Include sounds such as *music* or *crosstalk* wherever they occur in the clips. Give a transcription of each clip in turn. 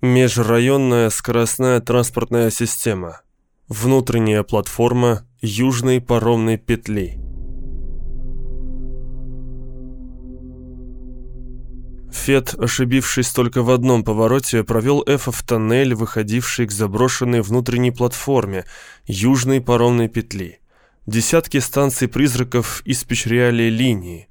Межрайонная скоростная транспортная система. Внутренняя платформа Южной паромной петли. Фет, ошибившись только в одном повороте, провел Эфа в тоннель, выходивший к заброшенной внутренней платформе Южной паромной петли. Десятки станций призраков испечряли линии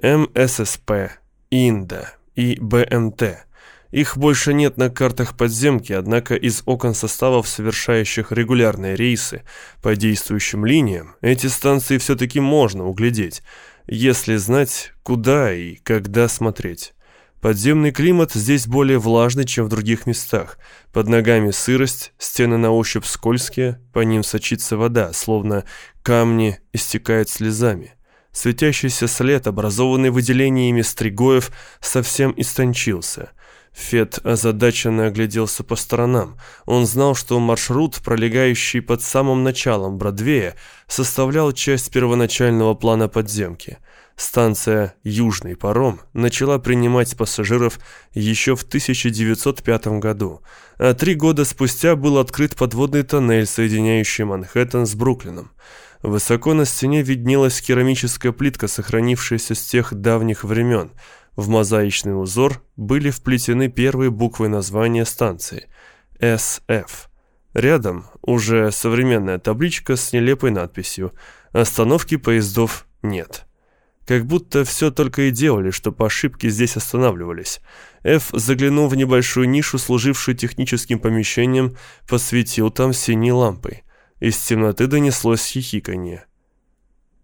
МССП, Инда и БМТ. Их больше нет на картах подземки, однако из окон составов, совершающих регулярные рейсы по действующим линиям, эти станции все-таки можно углядеть, если знать, куда и когда смотреть. Подземный климат здесь более влажный, чем в других местах. Под ногами сырость, стены на ощупь скользкие, по ним сочится вода, словно камни истекают слезами. Светящийся след, образованный выделениями стригоев, совсем истончился. Фет озадаченно огляделся по сторонам. Он знал, что маршрут, пролегающий под самым началом Бродвея, составлял часть первоначального плана подземки – Станция «Южный паром» начала принимать пассажиров еще в 1905 году, а три года спустя был открыт подводный тоннель, соединяющий Манхэттен с Бруклином. Высоко на стене виднелась керамическая плитка, сохранившаяся с тех давних времен. В мозаичный узор были вплетены первые буквы названия станции – «СФ». Рядом уже современная табличка с нелепой надписью «Остановки поездов нет». Как будто все только и делали, что по ошибке здесь останавливались. Ф заглянул в небольшую нишу, служившую техническим помещением, посветил там синей лампой. Из темноты донеслось хихиканье.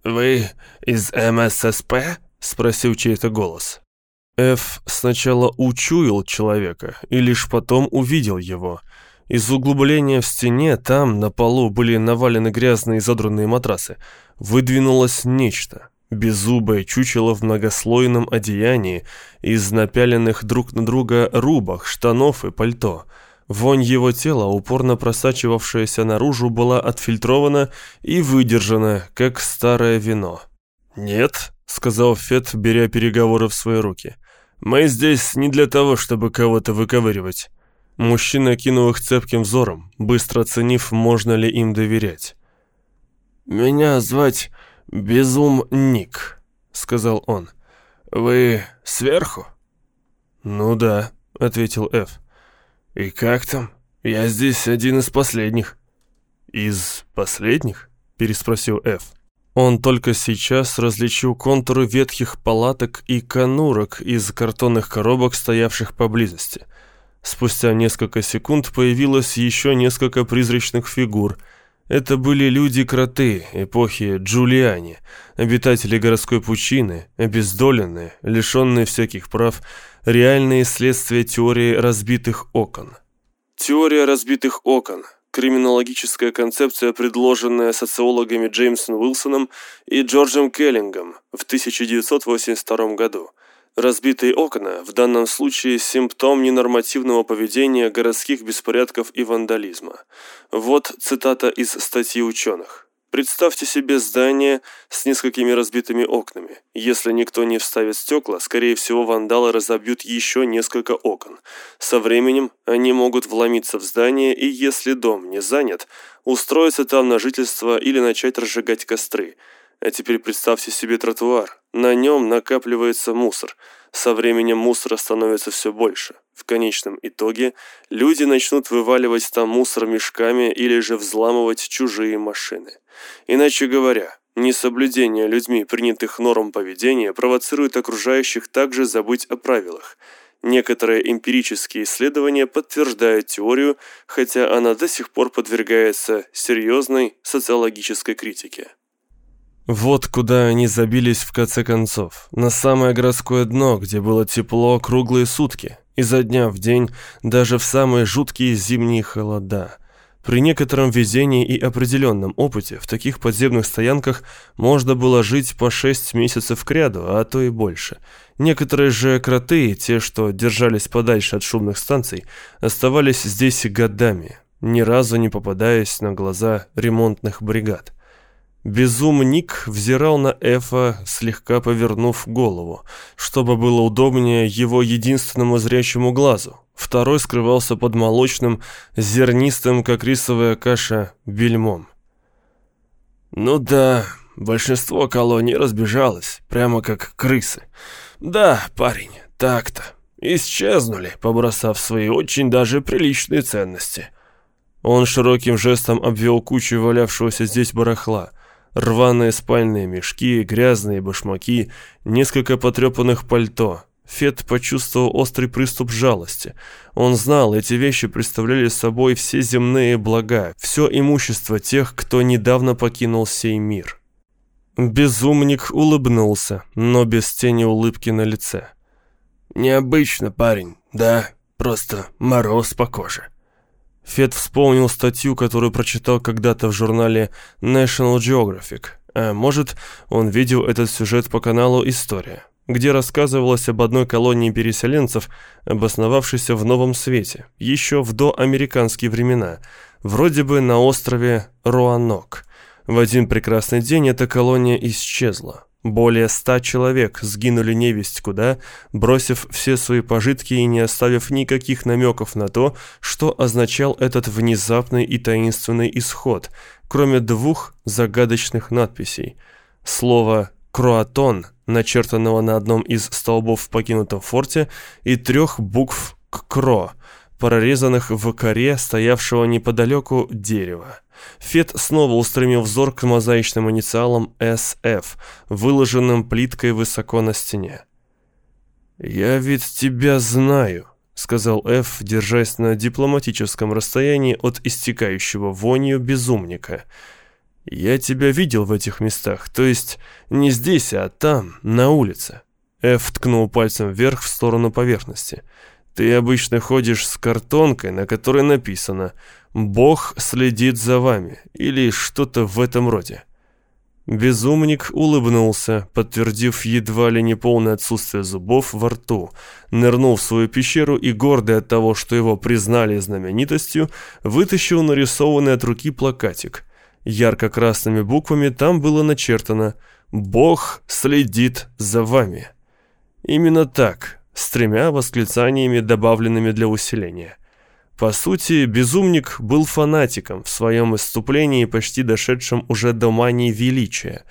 «Вы из МССП?» — спросил чей-то голос. Ф сначала учуял человека и лишь потом увидел его. Из углубления в стене, там, на полу, были навалены грязные задранные матрасы. Выдвинулось нечто. Беззубое чучело в многослойном одеянии из напяленных друг на друга рубах, штанов и пальто. Вонь его тела, упорно просачивавшаяся наружу, была отфильтрована и выдержана, как старое вино. «Нет», — сказал Фет, беря переговоры в свои руки, — «мы здесь не для того, чтобы кого-то выковыривать». Мужчина кинул их цепким взором, быстро оценив, можно ли им доверять. «Меня звать «Безумник», — сказал он. «Вы сверху?» «Ну да», — ответил Ф. «И как там? Я здесь один из последних». «Из последних?» — переспросил Ф. Он только сейчас различил контуры ветхих палаток и конурок из картонных коробок, стоявших поблизости. Спустя несколько секунд появилось еще несколько призрачных фигур — это были люди-кроты эпохи Джулиани, обитатели городской пучины, обездоленные, лишенные всяких прав, реальные следствия теории разбитых окон. Теория разбитых окон – криминологическая концепция, предложенная социологами Джеймсом Уилсоном и Джорджем Келлингом в 1982 году – Разбитые окна в данном случае симптом ненормативного поведения городских беспорядков и вандализма. Вот цитата из статьи ученых. Представьте себе здание с несколькими разбитыми окнами. Если никто не вставит стекла, скорее всего вандалы разобьют еще несколько окон. Со временем они могут вломиться в здание и, если дом не занят, устроиться там на жительство или начать разжигать костры – а теперь представьте себе тротуар. На нем накапливается мусор. Со временем мусора становится все больше. В конечном итоге люди начнут вываливать там мусор мешками или же взламывать чужие машины. Иначе говоря, несоблюдение людьми принятых норм поведения провоцирует окружающих также забыть о правилах. Некоторые эмпирические исследования подтверждают теорию, хотя она до сих пор подвергается серьезной социологической критике. Вот куда они забились в конце концов. На самое городское дно, где было тепло круглые сутки. Изо дня в день, даже в самые жуткие зимние холода. При некотором везении и определенном опыте в таких подземных стоянках можно было жить по шесть месяцев кряду, а то и больше. Некоторые же кроты, те, что держались подальше от шумных станций, оставались здесь годами, ни разу не попадаясь на глаза ремонтных бригад. Безумник взирал на Эфа, слегка повернув голову, чтобы было удобнее его единственному зрячему глазу. Второй скрывался под молочным, зернистым, как рисовая каша, бельмом. «Ну да, большинство колоний разбежалось, прямо как крысы. Да, парень, так-то. Исчезнули, побросав свои очень даже приличные ценности». Он широким жестом обвел кучу валявшегося здесь барахла – Рваные спальные мешки, грязные башмаки, несколько потрепанных пальто. Фет почувствовал острый приступ жалости. Он знал, эти вещи представляли собой все земные блага, все имущество тех, кто недавно покинул сей мир. Безумник улыбнулся, но без тени улыбки на лице. «Необычно, парень, да, просто мороз по коже». Фет вспомнил статью, которую прочитал когда-то в журнале National Geographic. А может, он видел этот сюжет по каналу «История», где рассказывалось об одной колонии переселенцев, обосновавшейся в Новом Свете, еще в доамериканские времена, вроде бы на острове Руанок. В один прекрасный день эта колония исчезла. Более ста человек сгинули невесть куда, бросив все свои пожитки и не оставив никаких намеков на то, что означал этот внезапный и таинственный исход, кроме двух загадочных надписей. Слово «Круатон», начертанного на одном из столбов в покинутом форте, и трех букв «Кро», прорезанных в коре стоявшего неподалеку дерева. Фет снова устремил взор к мозаичным инициалам SF, выложенным плиткой высоко на стене. «Я ведь тебя знаю», — сказал Ф, держась на дипломатическом расстоянии от истекающего вонью безумника. «Я тебя видел в этих местах, то есть не здесь, а там, на улице». Ф ткнул пальцем вверх в сторону поверхности. «Ты обычно ходишь с картонкой, на которой написано «Бог следит за вами» или что-то в этом роде. Безумник улыбнулся, подтвердив едва ли не полное отсутствие зубов во рту, нырнул в свою пещеру и, гордый от того, что его признали знаменитостью, вытащил нарисованный от руки плакатик. Ярко-красными буквами там было начертано «Бог следит за вами». Именно так, с тремя восклицаниями, добавленными для усиления – по сути, безумник был фанатиком в своем исступлении, почти дошедшем уже до мании величия.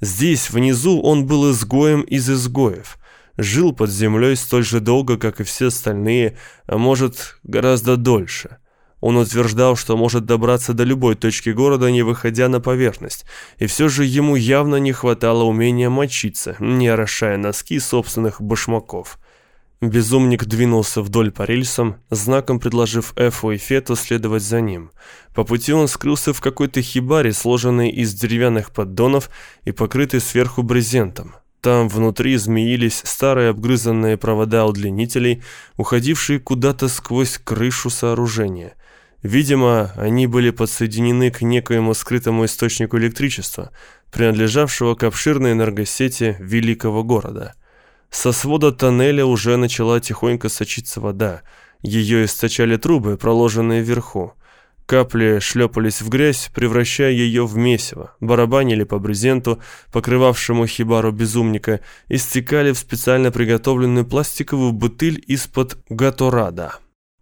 Здесь, внизу, он был изгоем из изгоев. Жил под землей столь же долго, как и все остальные, а может, гораздо дольше. Он утверждал, что может добраться до любой точки города, не выходя на поверхность, и все же ему явно не хватало умения мочиться, не орошая носки собственных башмаков. Безумник двинулся вдоль по рельсам, знаком предложив Эфу и Фету следовать за ним. По пути он скрылся в какой-то хибаре, сложенной из деревянных поддонов и покрытой сверху брезентом. Там внутри змеились старые обгрызанные провода удлинителей, уходившие куда-то сквозь крышу сооружения. Видимо, они были подсоединены к некоему скрытому источнику электричества, принадлежавшего к обширной энергосети великого города – со свода тоннеля уже начала тихонько сочиться вода. Ее источали трубы, проложенные вверху. Капли шлепались в грязь, превращая ее в месиво, барабанили по брезенту, покрывавшему хибару безумника, и стекали в специально приготовленную пластиковую бутыль из-под гаторада.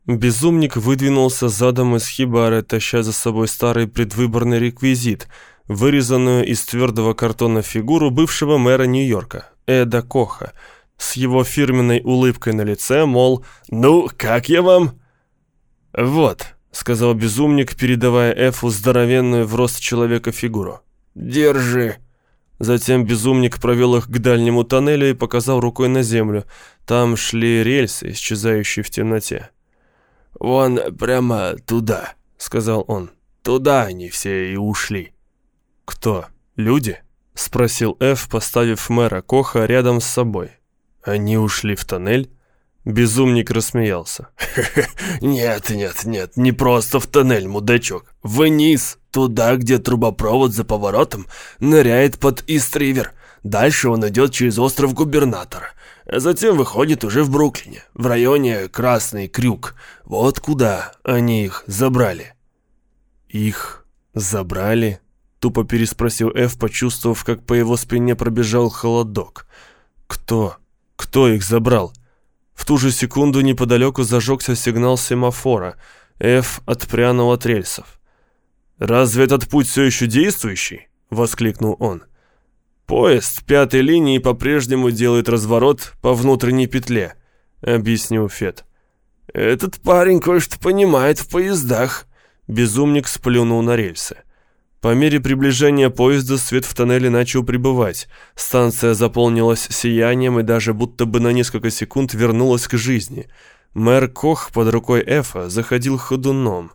Безумник выдвинулся задом из хибары, таща за собой старый предвыборный реквизит, вырезанную из твердого картона фигуру бывшего мэра Нью-Йорка, Эда Коха – с его фирменной улыбкой на лице, мол, «Ну, как я вам?» «Вот», — сказал безумник, передавая Эфу здоровенную в рост человека фигуру. «Держи». Затем безумник провел их к дальнему тоннелю и показал рукой на землю. Там шли рельсы, исчезающие в темноте. «Вон прямо туда», — сказал он. «Туда они все и ушли». «Кто? Люди?» — спросил Эф, поставив мэра Коха рядом с собой. Они ушли в тоннель? Безумник рассмеялся. *laughs* «Нет, нет, нет, не просто в тоннель, мудачок. Вниз, туда, где трубопровод за поворотом ныряет под Истривер. Дальше он идет через остров Губернатора. А затем выходит уже в Бруклине, в районе Красный Крюк. Вот куда они их забрали». «Их забрали? Тупо переспросил Эф, почувствовав, как по его спине пробежал холодок. Кто? Кто их забрал? В ту же секунду неподалеку зажегся сигнал семафора. Эф отпрянул от рельсов. «Разве этот путь все еще действующий?» — воскликнул он. «Поезд пятой линии по-прежнему делает разворот по внутренней петле», — объяснил Фет. «Этот парень кое-что понимает в поездах», — безумник сплюнул на рельсы. По мере приближения поезда свет в тоннеле начал прибывать. Станция заполнилась сиянием и даже будто бы на несколько секунд вернулась к жизни. Мэр Кох под рукой Эфа заходил ходуном.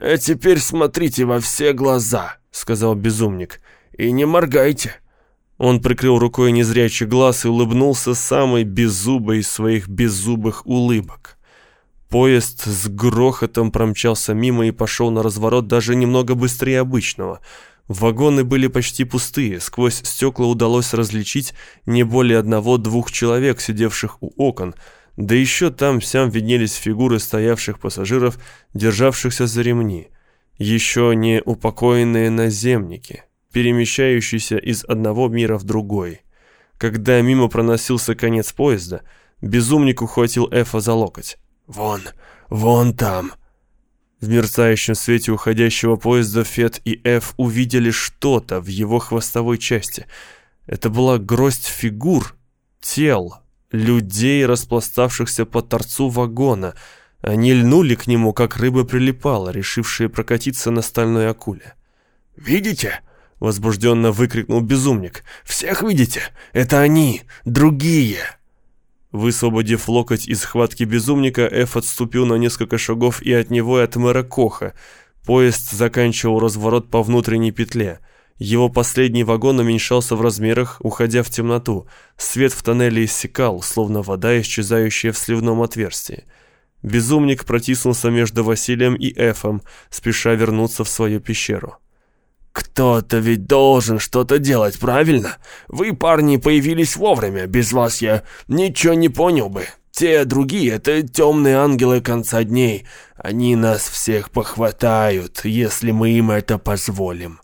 «А теперь смотрите во все глаза», — сказал безумник, — «и не моргайте». Он прикрыл рукой незрячий глаз и улыбнулся самой беззубой из своих беззубых улыбок. Поезд с грохотом промчался мимо и пошел на разворот даже немного быстрее обычного. Вагоны были почти пустые, сквозь стекла удалось различить не более одного-двух человек, сидевших у окон, да еще там-сям виднелись фигуры стоявших пассажиров, державшихся за ремни. Еще не упокоенные наземники, перемещающиеся из одного мира в другой. Когда мимо проносился конец поезда, безумник ухватил Эфа за локоть. «Вон, вон там!» В мерцающем свете уходящего поезда Фет и Эф увидели что-то в его хвостовой части. Это была гроздь фигур, тел, людей, распластавшихся по торцу вагона. Они льнули к нему, как рыба прилипала, решившие прокатиться на стальной акуле. «Видите?» — возбужденно выкрикнул безумник. «Всех видите? Это они, другие!» Высвободив локоть из схватки безумника, Эф отступил на несколько шагов и от него, и от мэра Коха. Поезд заканчивал разворот по внутренней петле. Его последний вагон уменьшался в размерах, уходя в темноту. Свет в тоннеле иссякал, словно вода, исчезающая в сливном отверстии. Безумник протиснулся между Василием и Эфом, спеша вернуться в свою пещеру. «Кто-то ведь должен что-то делать, правильно? Вы, парни, появились вовремя, без вас я ничего не понял бы. Те другие — это темные ангелы конца дней. Они нас всех похватают, если мы им это позволим».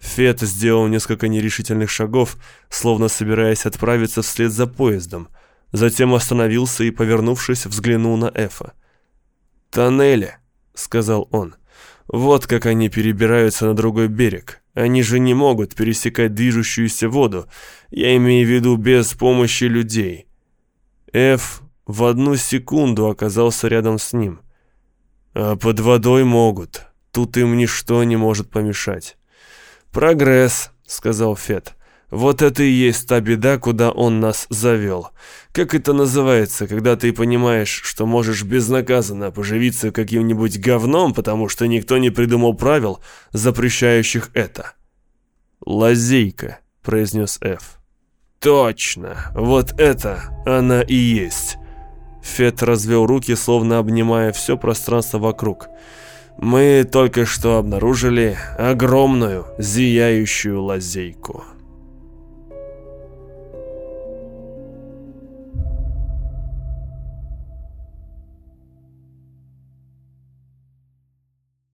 Фет сделал несколько нерешительных шагов, словно собираясь отправиться вслед за поездом. Затем остановился и, повернувшись, взглянул на Эфа. «Тоннели», — сказал он. Вот как они перебираются на другой берег. Они же не могут пересекать движущуюся воду. Я имею в виду без помощи людей. Эф в одну секунду оказался рядом с ним. А под водой могут. Тут им ничто не может помешать. «Прогресс», — сказал Фет. Вот это и есть та беда, куда он нас завел. Как это называется, когда ты понимаешь, что можешь безнаказанно поживиться каким-нибудь говном, потому что никто не придумал правил, запрещающих это? «Лазейка», — произнес Ф. «Точно, вот это она и есть». Фет развел руки, словно обнимая все пространство вокруг. «Мы только что обнаружили огромную зияющую лазейку».